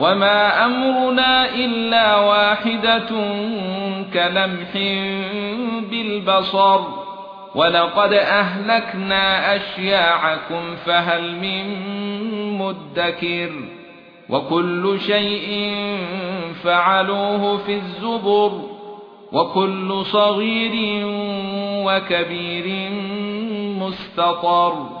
وما امرنا الا واحدة كلمح بالبصر ولقد اهلكنا اشياعكم فهل من مدكر وكل شيء فعلوه في الزبر وكل صغير وكبير مستطر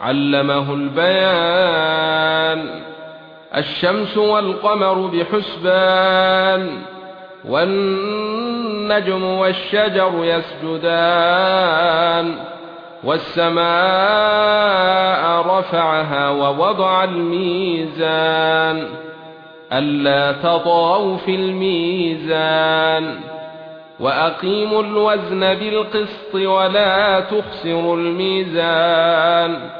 علمه البيان. الشمس والقمر بحسبان والنجم والشجر يسجدان. والسماء رفعها ووضع الميزان. ألا تطغوا في الميزان. وأقيموا الوزن بالقسط ولا تخسروا الميزان.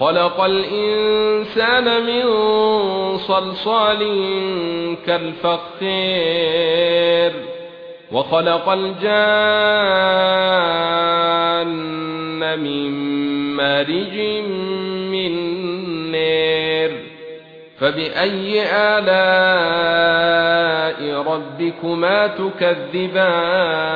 خلق الإنسان من صلصال كالفخير وخلق الجان من مارج من نير فبأي آلاء ربكما تكذبان